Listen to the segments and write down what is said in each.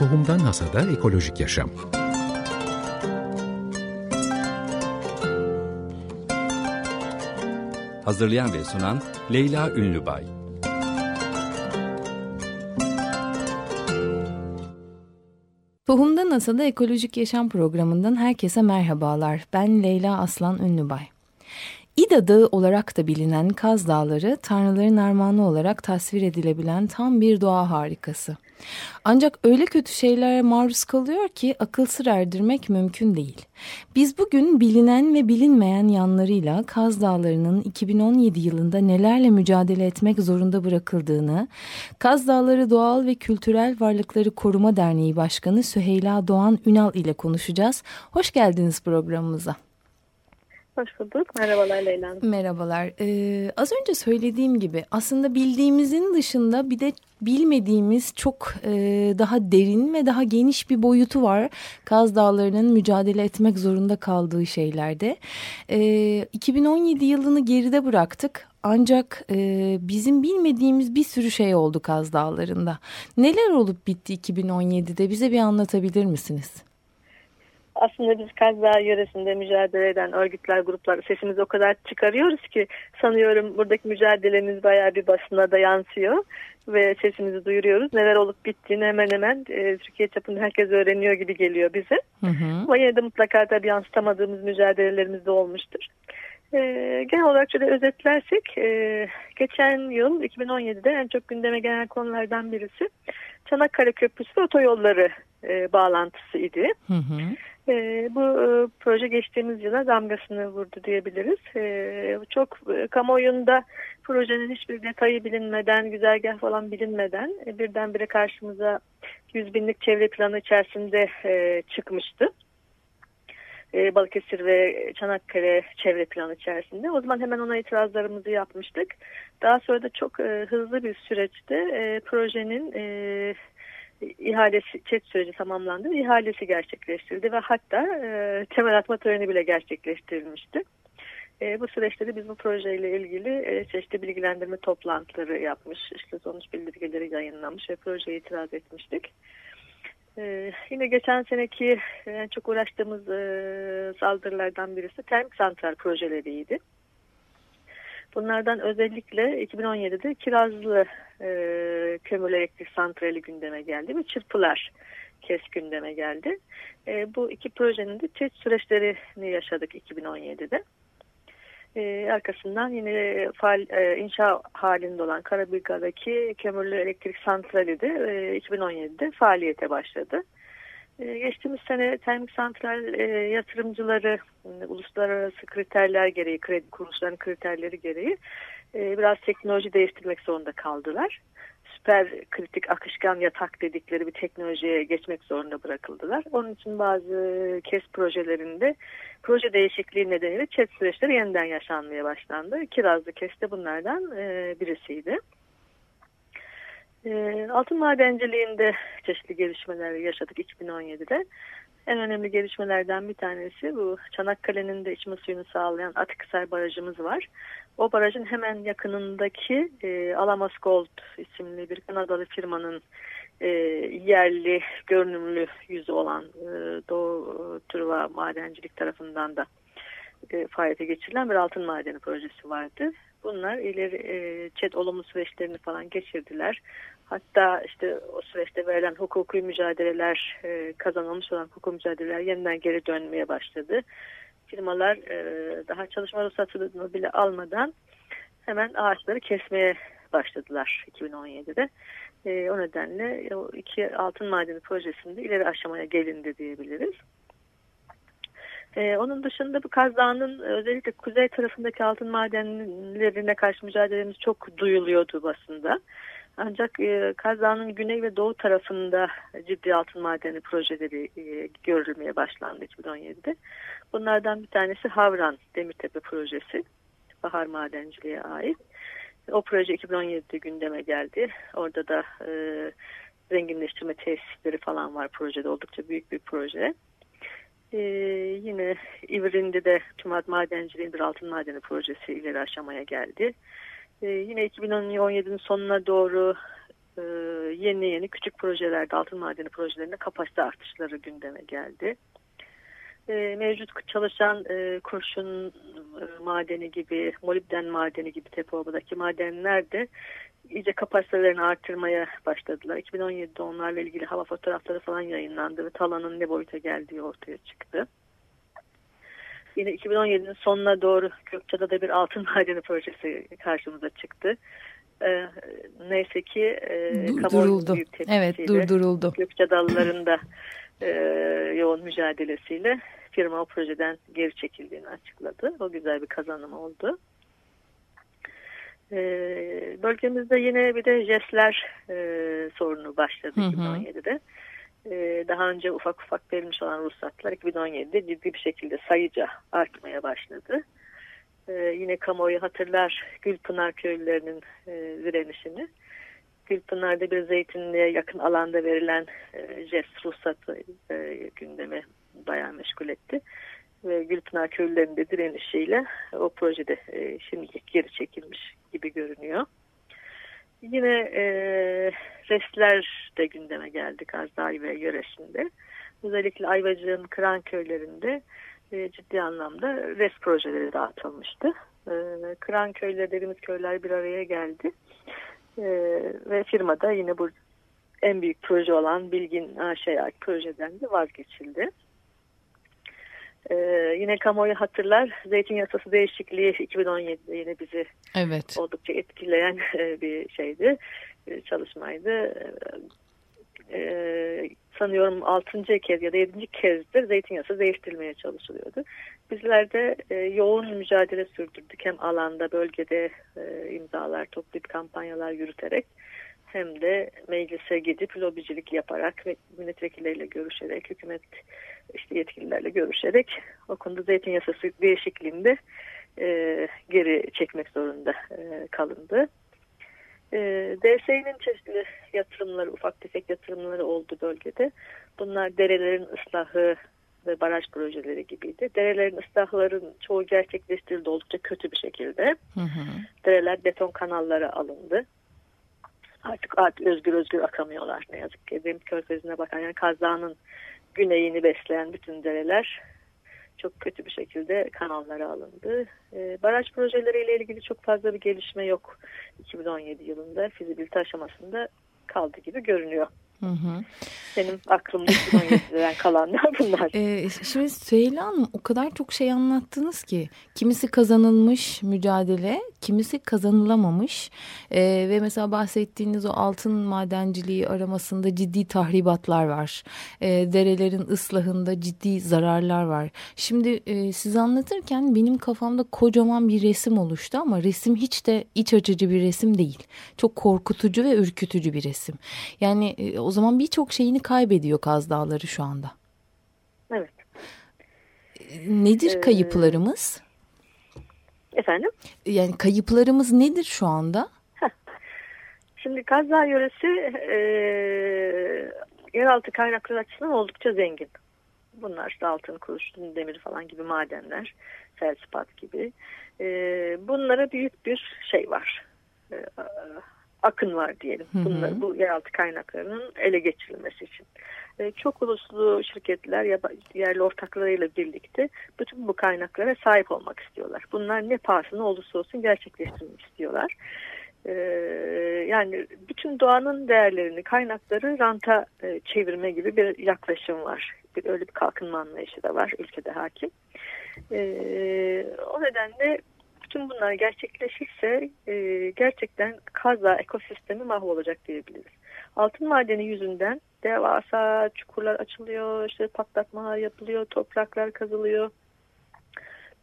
Tohumdan Hasada Ekolojik Yaşam Hazırlayan ve sunan Leyla Ünlübay Tohumdan Hasada Ekolojik Yaşam programından herkese merhabalar. Ben Leyla Aslan Ünlübay. İda Dağı olarak da bilinen Kaz Dağları, tanrıların armağanı olarak tasvir edilebilen tam bir doğa harikası. Ancak öyle kötü şeylere maruz kalıyor ki akıl sır erdirmek mümkün değil. Biz bugün bilinen ve bilinmeyen yanlarıyla Kaz Dağları'nın 2017 yılında nelerle mücadele etmek zorunda bırakıldığını, Kaz Dağları Doğal ve Kültürel Varlıkları Koruma Derneği Başkanı Süheyla Doğan Ünal ile konuşacağız. Hoş geldiniz programımıza. Hoş bulduk. Merhabalar Leyla Merhabalar. Ee, az önce söylediğim gibi aslında bildiğimizin dışında bir de bilmediğimiz çok e, daha derin ve daha geniş bir boyutu var. Kaz Dağları'nın mücadele etmek zorunda kaldığı şeylerde. E, 2017 yılını geride bıraktık. Ancak e, bizim bilmediğimiz bir sürü şey oldu Kaz Dağları'nda. Neler olup bitti 2017'de bize bir anlatabilir misiniz? Aslında biz Kazdağ yöresinde mücadele eden örgütler, gruplar sesimizi o kadar çıkarıyoruz ki sanıyorum buradaki mücadelemiz bayağı bir basına da yansıyor ve sesimizi duyuruyoruz. Neler olup bittiğini hemen hemen e, Türkiye çapında herkes öğreniyor gibi geliyor bize. Hı hı. Ama yine de mutlaka tabii yansıtamadığımız mücadelelerimiz de olmuştur. E, genel olarak şöyle özetlersek e, geçen yıl 2017'de en çok gündeme gelen konulardan birisi Çanakkale Köprüsü ve otoyolları e, bağlantısı idi. Hı hı. E, bu e, proje geçtiğimiz yıla damgasını vurdu diyebiliriz. E, çok e, kamuoyunda projenin hiçbir detayı bilinmeden, güzergah falan bilinmeden e, birdenbire karşımıza yüz binlik çevre planı içerisinde e, çıkmıştı. E, Balıkesir ve Çanakkale çevre planı içerisinde. O zaman hemen ona itirazlarımızı yapmıştık. Daha sonra da çok e, hızlı bir süreçte e, projenin e, ihalesi, chat süreci tamamlandı. İhalesi gerçekleştirildi ve hatta e, temel atma töreni bile gerçekleştirilmişti. E, bu süreçte de biz bu projeyle ilgili e, çeşitli bilgilendirme toplantıları yapmış, işte sonuç bildirgeleri yayınlamış ve projeye itiraz etmiştik. E, yine geçen seneki en çok uğraştığımız e, saldırılardan birisi termik santral projeleriydi. Bunlardan özellikle 2017'de Kirazlı e, kömür elektrik santrali gündeme geldi ve çırpılar kes gündeme geldi. E, bu iki projenin de test süreçlerini yaşadık 2017'de. E, arkasından yine faal, e, inşa halinde olan Karabük'teki kömürlü elektrik santrali de e, 2017'de faaliyete başladı. Ee, geçtiğimiz sene termik santral e, yatırımcıları e, uluslararası kriterler gereği, kredi kuruluşlarının kriterleri gereği e, biraz teknoloji değiştirmek zorunda kaldılar. Süper kritik akışkan yatak dedikleri bir teknolojiye geçmek zorunda bırakıldılar. Onun için bazı KES projelerinde proje değişikliği nedeniyle chat süreçleri yeniden yaşanmaya başlandı. Kirazlı KES de bunlardan birisiydi. E, altın madenciliğinde çeşitli gelişmeler yaşadık 2017'de. En önemli gelişmelerden bir tanesi bu Çanakkale'nin de içme suyunu sağlayan Atıkhisar Barajımız var. O barajın hemen yakınındaki e, Alamos Gold isimli bir Kanadalı firmanın e, yerli görünümlü yüzü olan e, Doğu Truva Madencilik tarafından da e, faaliyete geçirilen bir altın madeni projesi vardı. Bunlar ileri e, ÇED olumlu süreçlerini falan geçirdiler. Hatta işte o süreçte verilen hukuki mücadeleler, e, kazanılmış olan hukuki mücadeleler yeniden geri dönmeye başladı. Firmalar e, daha çalışma ruhsatını bile almadan hemen ağaçları kesmeye başladılar 2017'de. E, o nedenle o iki altın madeni projesinde ileri aşamaya gelindi diyebiliriz. Ee, onun dışında bu Kaz Dağı'nın özellikle kuzey tarafındaki altın madenlerine karşı mücadelemiz çok duyuluyordu basında. Ancak e, Kaz Dağı'nın güney ve doğu tarafında ciddi altın madeni projeleri e, görülmeye başlandı 2017'de. Bunlardan bir tanesi Havran Demirtepe projesi. Bahar madenciliğe ait. O proje 2017'de gündeme geldi. Orada da e, zenginleştirme tesisleri falan var projede. Oldukça büyük bir proje. Ee, yine İvrin'de de Tümat Madenciliğin bir altın madeni projesi ileri aşamaya geldi. Ee, yine 2017'nin sonuna doğru e, yeni yeni küçük projelerde altın madeni projelerinde kapasite artışları gündeme geldi. E, mevcut çalışan e, kurşun e, madeni gibi, molibden madeni gibi Tepeoba'daki madenler de iyice kapasitelerini artırmaya başladılar. 2017'de onlarla ilgili hava fotoğrafları falan yayınlandı ve talanın ne boyuta geldiği ortaya çıktı. Yine 2017'nin sonuna doğru Gökçe'de bir altın madeni projesi karşımıza çıktı. Ee, neyse ki e, durduruldu. Evet durduruldu. Gökçe dallarında e, yoğun mücadelesiyle firma o projeden geri çekildiğini açıkladı. O güzel bir kazanım oldu. E, bölgemizde yine bir de jestler e, sorunu başladı hı hı. 2017'de. E, daha önce ufak ufak verilmiş olan ruhsatlar 2017'de ciddi bir şekilde sayıca artmaya başladı. E, yine kamuoyu hatırlar Gülpınar köylülerinin e, direnişini. Gülpınar'da bir zeytinliğe yakın alanda verilen e, jest ruhsatı e, gündemi bayağı meşgul etti ve Gülpınar köylülerinin direnişiyle o projede e, şimdilik geri çekilmiş gibi görünüyor. Yine e, restler de gündeme geldi Kazdağ ve yöresinde. Özellikle Ayvacık'ın Kıran köylerinde e, ciddi anlamda rest projeleri dağıtılmıştı. E, Kıran köyleri dediğimiz köyler bir araya geldi. E, ve firmada yine bu en büyük proje olan Bilgin AŞ projeden de vazgeçildi. Ee, yine kamuoyu hatırlar zeytin yasası değişikliği 2017'de yine bizi evet. oldukça etkileyen e, bir şeydi, bir çalışmaydı. Ee, sanıyorum 6. kez ya da 7. kezdir zeytin yasası değiştirilmeye çalışılıyordu. Bizler de e, yoğun mücadele sürdürdük hem alanda bölgede e, imzalar toplayıp kampanyalar yürüterek hem de meclise gidip lobicilik yaparak ve milletvekilleriyle görüşerek, hükümet işte yetkililerle görüşerek o konuda zeytin yasası değişikliğinde e, geri çekmek zorunda e, kalındı. E, DSİ'nin çeşitli yatırımları, ufak tefek yatırımları oldu bölgede. Bunlar derelerin ıslahı ve baraj projeleri gibiydi. Derelerin ıslahların çoğu gerçekleştirildi oldukça kötü bir şekilde. Hı hı. Dereler beton kanallara alındı artık, artık özgür özgür akamıyorlar ne yazık ki. Demir Körfezi'ne bakan yani Kazdağ'ın güneyini besleyen bütün dereler çok kötü bir şekilde kanallara alındı. E, baraj projeleriyle ilgili çok fazla bir gelişme yok 2017 yılında fizibilite aşamasında kaldı gibi görünüyor. Hı hı. Benim aklımda 2017'den kalanlar bunlar. Ee, şimdi Süheyla Hanım o kadar çok şey anlattınız ki. Kimisi kazanılmış mücadele, kimisi kazanılamamış. Ee, ve mesela bahsettiğiniz o altın madenciliği aramasında ciddi tahribatlar var. Ee, derelerin ıslahında ciddi zararlar var. Şimdi e, siz anlatırken benim kafamda kocaman bir resim oluştu ama resim hiç de iç açıcı bir resim değil. Çok korkutucu ve ürkütücü bir resim. Yani e, o zaman birçok şeyini kaybediyor Kaz Dağları şu anda. Evet. Nedir ee, kayıplarımız? Efendim? Yani kayıplarımız nedir şu anda? Şimdi Kaz Dağı yöresi e, yeraltı kaynakları açısından oldukça zengin. Bunlar işte altın, kurşun, demir falan gibi madenler, felsipat gibi. E, bunlara büyük bir şey var. E, akın var diyelim. Bunlar, bu yeraltı kaynaklarının ele geçirilmesi için. E, çok uluslu şirketler ya yerli ortaklarıyla birlikte bütün bu kaynaklara sahip olmak istiyorlar. Bunlar ne pahasına olursa olsun gerçekleştirmek istiyorlar. E, yani bütün doğanın değerlerini, kaynakları ranta e, çevirme gibi bir yaklaşım var. Bir, öyle bir kalkınma anlayışı da var ülkede hakim. E, o nedenle bütün bunlar gerçekleşirse e, gerçekten kaza ekosistemi mahvolacak diyebiliriz. Altın madeni yüzünden devasa çukurlar açılıyor, işte patlatmalar yapılıyor, topraklar kazılıyor.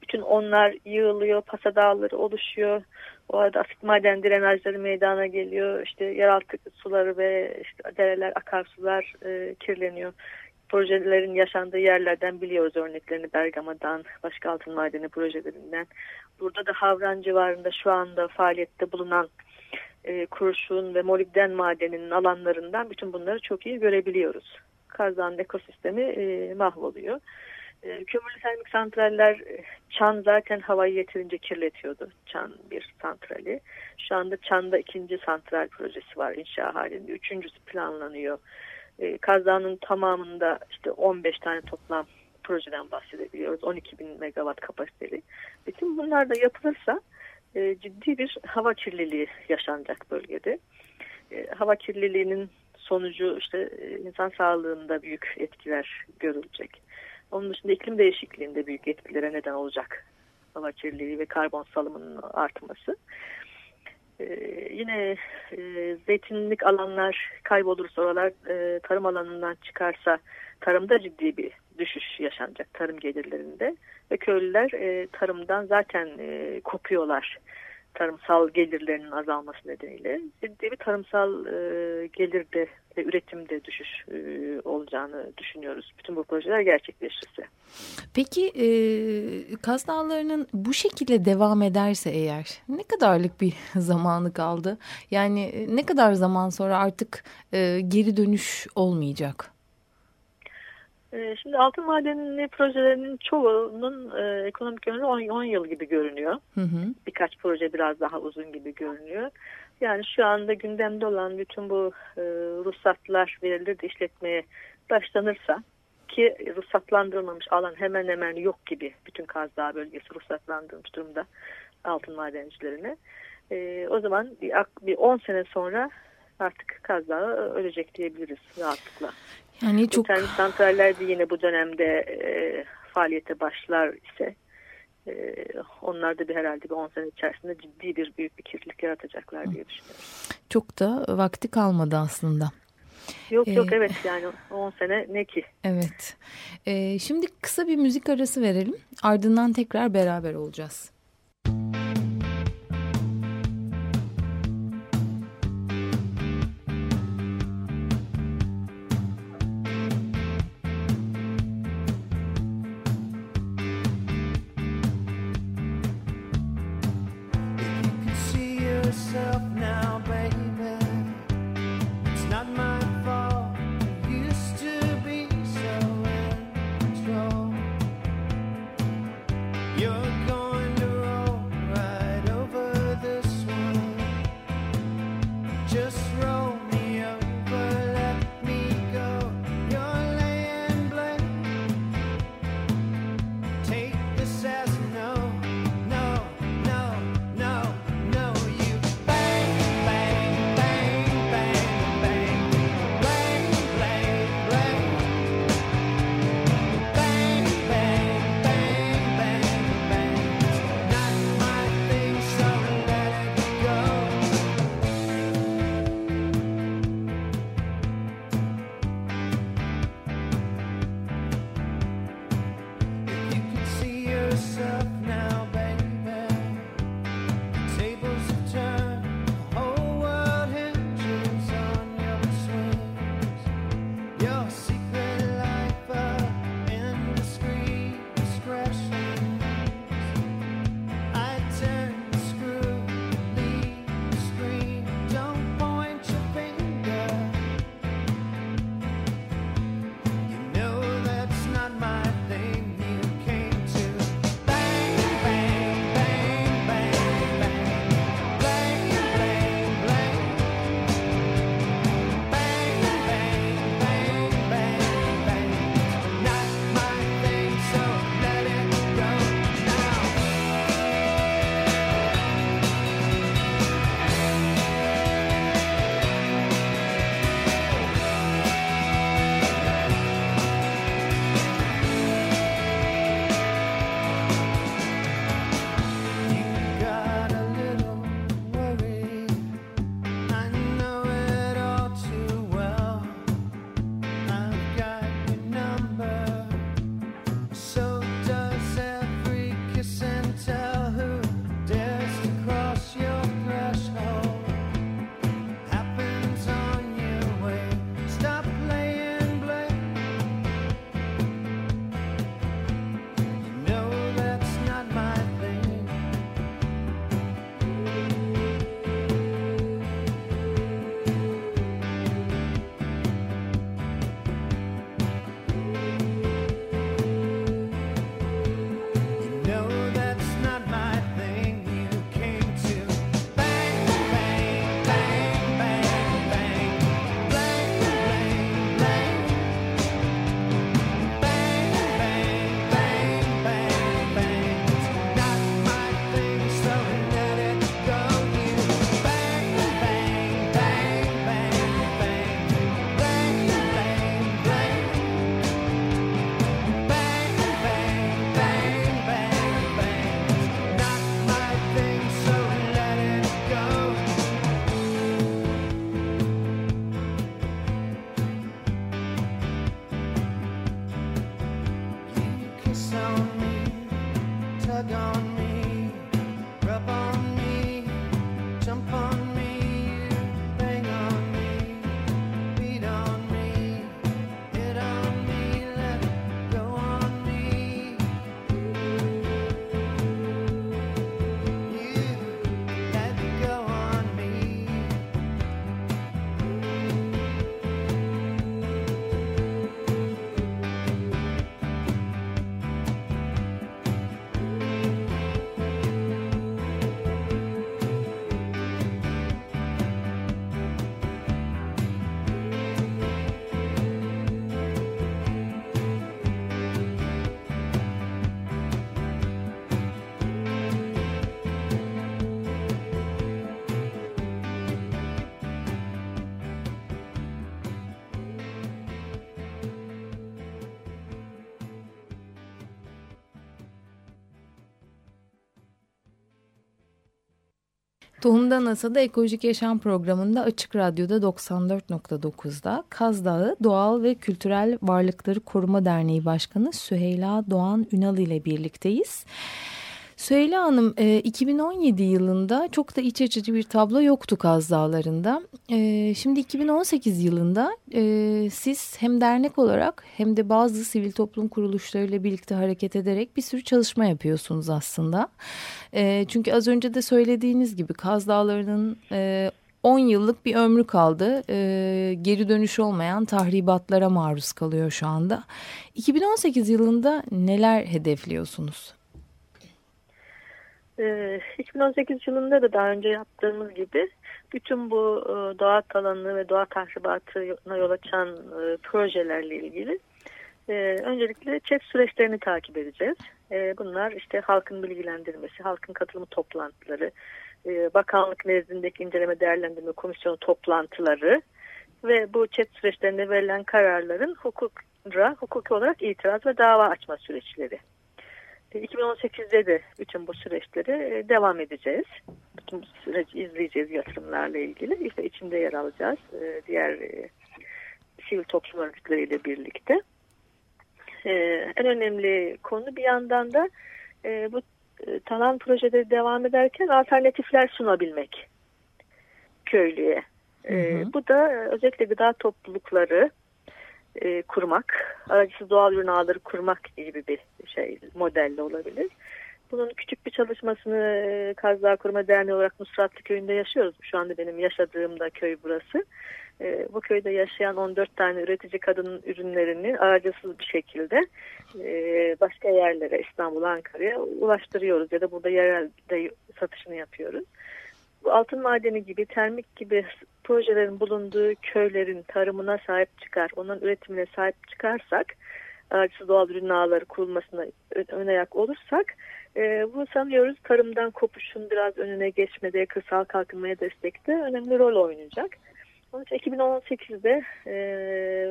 Bütün onlar yığılıyor, pasa dağları oluşuyor. O arada asit maden drenajları meydana geliyor. İşte yeraltı suları ve işte dereler, akarsular e, kirleniyor projelerin yaşandığı yerlerden biliyoruz örneklerini Bergama'dan, başka altın madeni projelerinden. Burada da Havran civarında şu anda faaliyette bulunan e, kurşun ve molibden madeninin alanlarından bütün bunları çok iyi görebiliyoruz. Kazan ekosistemi e, mahvoluyor. E, kömürlü termik santraller e, Çan zaten havayı yeterince kirletiyordu. Çan bir santrali. Şu anda Çan'da ikinci santral projesi var inşa halinde. Üçüncüsü planlanıyor. E, Kazdağ'ın tamamında işte 15 tane toplam projeden bahsedebiliyoruz. 12 bin megawatt kapasiteli. Bütün bunlar da yapılırsa e, ciddi bir hava kirliliği yaşanacak bölgede. E, hava kirliliğinin sonucu işte e, insan sağlığında büyük etkiler görülecek. Onun dışında iklim değişikliğinde büyük etkilere neden olacak hava kirliliği ve karbon salımının artması. Ee, yine e, zeytinlik alanlar kaybolursa oralar e, tarım alanından çıkarsa tarımda ciddi bir düşüş yaşanacak tarım gelirlerinde. Ve köylüler e, tarımdan zaten e, kopuyorlar tarımsal gelirlerinin azalması nedeniyle. Ciddi bir tarımsal e, gelirde ve üretimde düşüş e, olacağını düşünüyoruz. Bütün bu projeler gerçekleşirse. Peki e, Kaz Dağları'nın bu şekilde devam ederse eğer ne kadarlık bir zamanı kaldı? Yani e, ne kadar zaman sonra artık e, geri dönüş olmayacak? E, şimdi altın madenli projelerinin çoğunun e, ekonomik ömrü 10, 10 yıl gibi görünüyor. Hı hı. Birkaç proje biraz daha uzun gibi görünüyor. Yani şu anda gündemde olan bütün bu e, ruhsatlar verilir de işletmeye başlanırsa ki ruhsatlandırılmamış alan hemen hemen yok gibi bütün Kaz Dağı bölgesi ruhsatlandırılmış durumda altın madencilerine. E, o zaman bir, bir 10 sene sonra artık Kaz Dağı ölecek diyebiliriz rahatlıkla. Yani çok... Termik santraller de yine bu dönemde e, faaliyete başlar ise e, onlar da bir herhalde bir 10 sene içerisinde ciddi bir büyük bir kirlilik yaratacaklar diye düşünüyorum. Çok da vakti kalmadı aslında. Yok yok ee, evet yani 10 sene ne ki? Evet. Ee, şimdi kısa bir müzik arası verelim. Ardından tekrar beraber olacağız. Tohumda NASA'da Ekolojik Yaşam Programı'nda Açık Radyo'da 94.9'da Kaz Dağı Doğal ve Kültürel Varlıkları Koruma Derneği Başkanı Süheyla Doğan Ünal ile birlikteyiz. Süheyla Hanım 2017 e, yılında çok da iç açıcı bir tablo yoktu Kaz Dağları'nda. E, şimdi 2018 yılında e, siz hem dernek olarak hem de bazı sivil toplum kuruluşlarıyla birlikte hareket ederek bir sürü çalışma yapıyorsunuz aslında. Çünkü az önce de söylediğiniz gibi Kaz Dağları'nın 10 yıllık bir ömrü kaldı. geri dönüş olmayan tahribatlara maruz kalıyor şu anda. 2018 yılında neler hedefliyorsunuz? 2018 ee, yılında da daha önce yaptığımız gibi bütün bu e, doğa talanı ve doğa tahribatına yol açan e, projelerle ilgili e, öncelikle chat süreçlerini takip edeceğiz. Bunlar işte halkın bilgilendirmesi, halkın katılımı toplantıları, bakanlık nezdindeki inceleme değerlendirme komisyonu toplantıları ve bu chat süreçlerinde verilen kararların hukukra, hukuki olarak itiraz ve dava açma süreçleri. 2018'de de bütün bu süreçleri e, devam edeceğiz. Bütün bu süreci izleyeceğiz yatırımlarla ilgili. İşte içinde yer alacağız. E, diğer e, sivil toplum örgütleriyle birlikte. En önemli konu bir yandan da bu talan projeleri devam ederken alternatifler sunabilmek köylüye. Hı hı. Bu da özellikle gıda toplulukları, e, kurmak, aracısız doğal ürün ağları kurmak gibi bir şey modelle olabilir. Bunun küçük bir çalışmasını e, Kazdağ Koruma Derneği olarak Nusratlı Köyü'nde yaşıyoruz. Şu anda benim yaşadığım da köy burası. E, bu köyde yaşayan 14 tane üretici kadının ürünlerini aracısız bir şekilde e, başka yerlere İstanbul, Ankara'ya ulaştırıyoruz ya da burada yerelde satışını yapıyoruz altın madeni gibi, termik gibi projelerin bulunduğu köylerin tarımına sahip çıkar, onun üretimine sahip çıkarsak, ağaçsız doğal ürün ağları kurulmasına ön ayak olursak, e, bu sanıyoruz tarımdan kopuşun biraz önüne geçmede, kırsal kalkınmaya destekte önemli rol oynayacak. Onun için 2018'de e,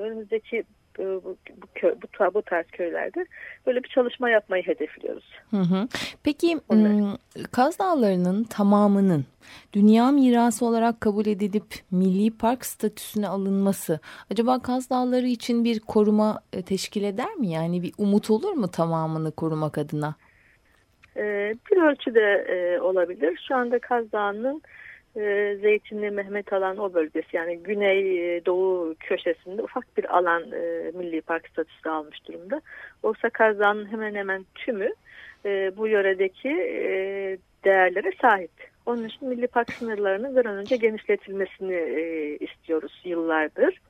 önümüzdeki bu, bu, köy, bu, bu tarz köylerde böyle bir çalışma yapmayı hedefliyoruz. Hı hı. Peki Onlar. Kaz Dağları'nın tamamının dünya mirası olarak kabul edilip milli park statüsüne alınması acaba Kaz Dağları için bir koruma e, teşkil eder mi? Yani bir umut olur mu tamamını korumak adına? Ee, bir ölçüde e, olabilir. Şu anda Kaz Dağı'nın e, Zeytinli Mehmet Alan o bölgesi yani güney e, doğu köşesinde ufak bir alan e, milli park statüsü almış durumda. Oysa Kazan'ın hemen hemen tümü bu yöredeki değerlere sahip. Onun için milli park sınırlarının bir an önce genişletilmesini istiyoruz yıllardır.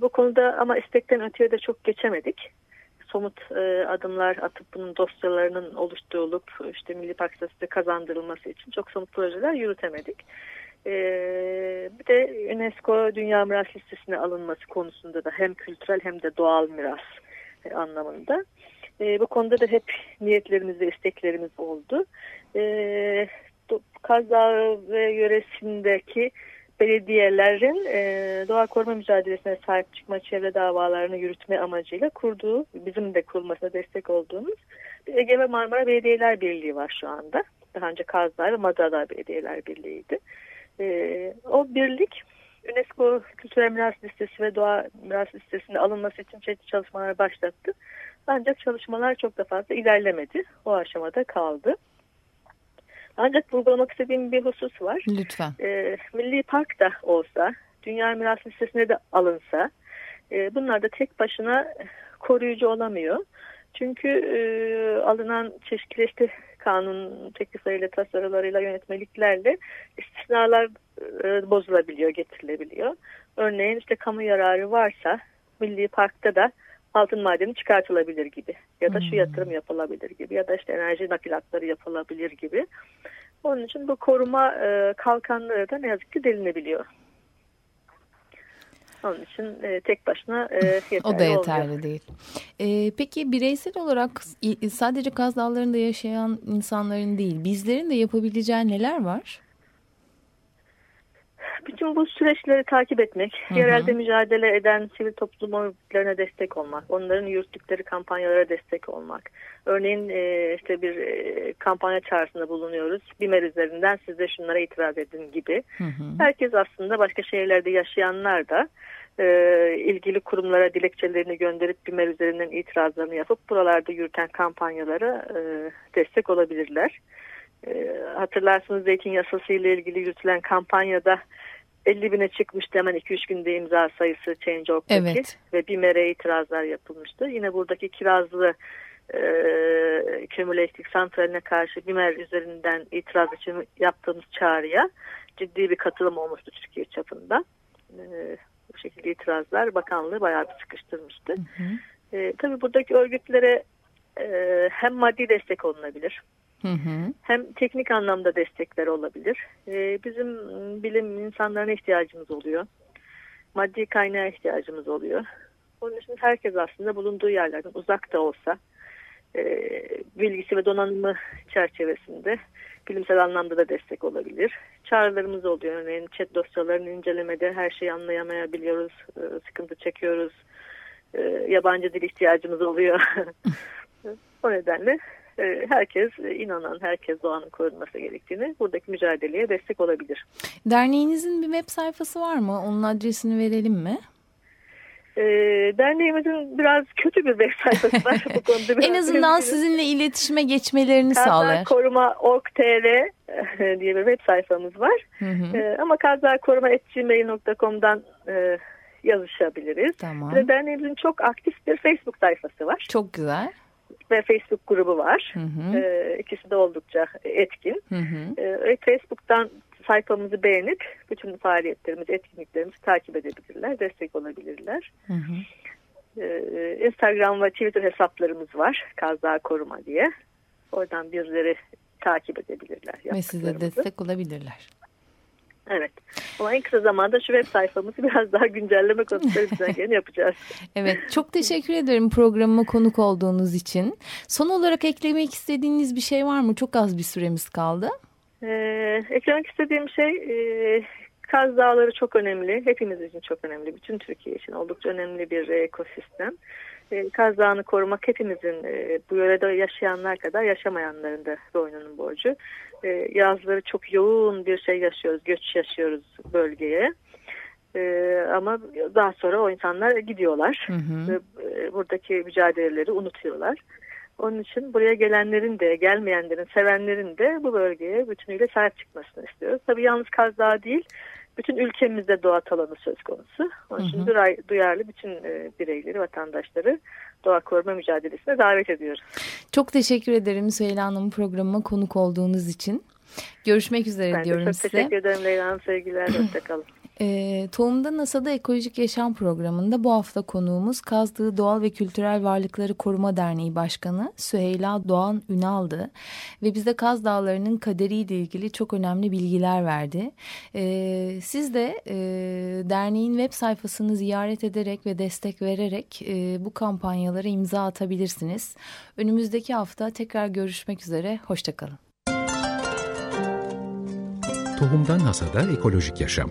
Bu konuda ama istekten öteye de çok geçemedik somut e, adımlar atıp bunun dosyalarının oluşturulup işte Milli Park Statüsü kazandırılması için çok somut projeler yürütemedik. E, bir de UNESCO Dünya Miras Listesi'ne alınması konusunda da hem kültürel hem de doğal miras e, anlamında. E, bu konuda da hep niyetlerimiz ve isteklerimiz oldu. E, Kaza ve yöresindeki belediyelerin e, doğa koruma mücadelesine sahip çıkma çevre davalarını yürütme amacıyla kurduğu, bizim de kurulmasına destek olduğumuz bir Ege ve Marmara Belediyeler Birliği var şu anda. Daha önce Kazdağ ve Madradağ Belediyeler Birliği'ydi. E, o birlik UNESCO Kültürel Miras Listesi ve Doğa Miras Listesi'nde alınması için çeşitli çalışmalar başlattı. Ancak çalışmalar çok da fazla ilerlemedi. O aşamada kaldı. Ancak vurgulamak istediğim bir husus var. Lütfen. E, Milli Park da olsa, Dünya Miras Listesi'ne de alınsa, e, bunlar da tek başına koruyucu olamıyor. Çünkü e, alınan çeşitli kanun teklifleriyle, tasarılarıyla, yönetmeliklerle istisnalar e, bozulabiliyor, getirilebiliyor. Örneğin işte kamu yararı varsa Milli Park'ta da altın madeni çıkartılabilir gibi ya da şu hmm. yatırım yapılabilir gibi ya da işte enerji nakilatları yapılabilir gibi. Onun için bu koruma e, kalkanları da ne yazık ki delinebiliyor. Onun için e, tek başına e, yeterli O da yeterli olmuyor. değil. E, peki bireysel olarak sadece Kaz Dağları'nda yaşayan insanların değil bizlerin de yapabileceği neler var? Bütün bu süreçleri takip etmek, hı hı. yerelde mücadele eden sivil toplum örgütlerine destek olmak, onların yürüttükleri kampanyalara destek olmak. Örneğin e, işte bir e, kampanya çağrısında bulunuyoruz. BİMER üzerinden siz de şunlara itiraz edin gibi. Hı hı. Herkes aslında başka şehirlerde yaşayanlar da e, ilgili kurumlara dilekçelerini gönderip BİMER üzerinden itirazlarını yapıp buralarda yürüten kampanyalara e, destek olabilirler. E, hatırlarsınız zeytin yasası ile ilgili yürütülen kampanyada 50 bine çıkmıştı hemen 2-3 günde imza sayısı Change.org'daki evet. ve BİMER'e itirazlar yapılmıştı. Yine buradaki kirazlı e, kömür elektrik santraline karşı BİMER üzerinden itiraz için yaptığımız çağrıya ciddi bir katılım olmuştu Türkiye çapında. E, bu şekilde itirazlar bakanlığı bayağı bir sıkıştırmıştı. Hı hı. E, tabii buradaki örgütlere e, hem maddi destek olunabilir. Hı. Hem teknik anlamda destekler olabilir. E, bizim bilim insanlarına ihtiyacımız oluyor. Maddi kaynağa ihtiyacımız oluyor. Onun için herkes aslında bulunduğu yerlerden uzak da olsa e, bilgisi ve donanımı çerçevesinde bilimsel anlamda da destek olabilir. Çağrılarımız oluyor. Örneğin chat dosyalarını incelemede her şeyi anlayamayabiliyoruz, e, sıkıntı çekiyoruz, e, yabancı dil ihtiyacımız oluyor. o nedenle herkes inanan, herkes doğanın korunması gerektiğini buradaki mücadeleye destek olabilir. Derneğinizin bir web sayfası var mı? Onun adresini verelim mi? E, derneğimizin biraz kötü bir web sayfası var. Bu konuda en azından sizinle iletişime geçmelerini Kazlar sağlar. Koruma Org.tr e, diye bir web sayfamız var. Hı hı. E, ama kazlarkoruma.gmail.com'dan e, yazışabiliriz. Tamam. Ve derneğimizin çok aktif bir Facebook sayfası var. Çok güzel. Ve Facebook grubu var. Hı hı. E, ikisi de oldukça etkin. Hı hı. E, Facebook'tan sayfamızı beğenip bütün faaliyetlerimizi, etkinliklerimizi takip edebilirler, destek olabilirler. Hı hı. Ee, Instagram ve Twitter hesaplarımız var. Kaza Koruma diye. Oradan birileri takip edebilirler. Ve size destek olabilirler. Evet. Ama en kısa zamanda şu web sayfamızı biraz daha güncelleme konusunda yapacağız. evet. Çok teşekkür ederim programıma konuk olduğunuz için. Son olarak eklemek istediğiniz bir şey var mı? Çok az bir süremiz kaldı. Ee, eklemek istediğim şey e, Kaz Dağları çok önemli. Hepimiz için çok önemli. Bütün Türkiye için oldukça önemli bir ekosistem. E, Kaz Dağı'nı korumak hepimizin e, bu yörede yaşayanlar kadar yaşamayanların da boynunun borcu. E, yazları çok yoğun bir şey yaşıyoruz, göç yaşıyoruz bölgeye. Ee, ama daha sonra o insanlar gidiyorlar. Hı hı. E, buradaki mücadeleleri unutuyorlar. Onun için buraya gelenlerin de gelmeyenlerin, sevenlerin de bu bölgeye bütünüyle sahip çıkmasını istiyoruz. Tabii yalnız Kaz Dağı değil, bütün ülkemizde doğa talanı söz konusu. Onun için hı hı. duyarlı bütün e, bireyleri, vatandaşları doğa koruma mücadelesine davet ediyoruz. Çok teşekkür ederim Süheyla Hanım programıma konuk olduğunuz için. Görüşmek üzere ben diyorum çok size. teşekkür ederim Leyla Hanım. Sevgiler. Hoşçakalın. E, Tohumda NASA'da Ekolojik Yaşam Programı'nda bu hafta konuğumuz Kazdığı Doğal ve Kültürel Varlıkları Koruma Derneği Başkanı Süheyla Doğan Ünal'dı. Ve bize Kaz Dağları'nın kaderiyle ilgili çok önemli bilgiler verdi. E, siz de e, derneğin web sayfasını ziyaret ederek ve destek vererek e, bu kampanyalara imza atabilirsiniz. Önümüzdeki hafta tekrar görüşmek üzere. Hoşçakalın. Tohumdan Hasada Ekolojik Yaşam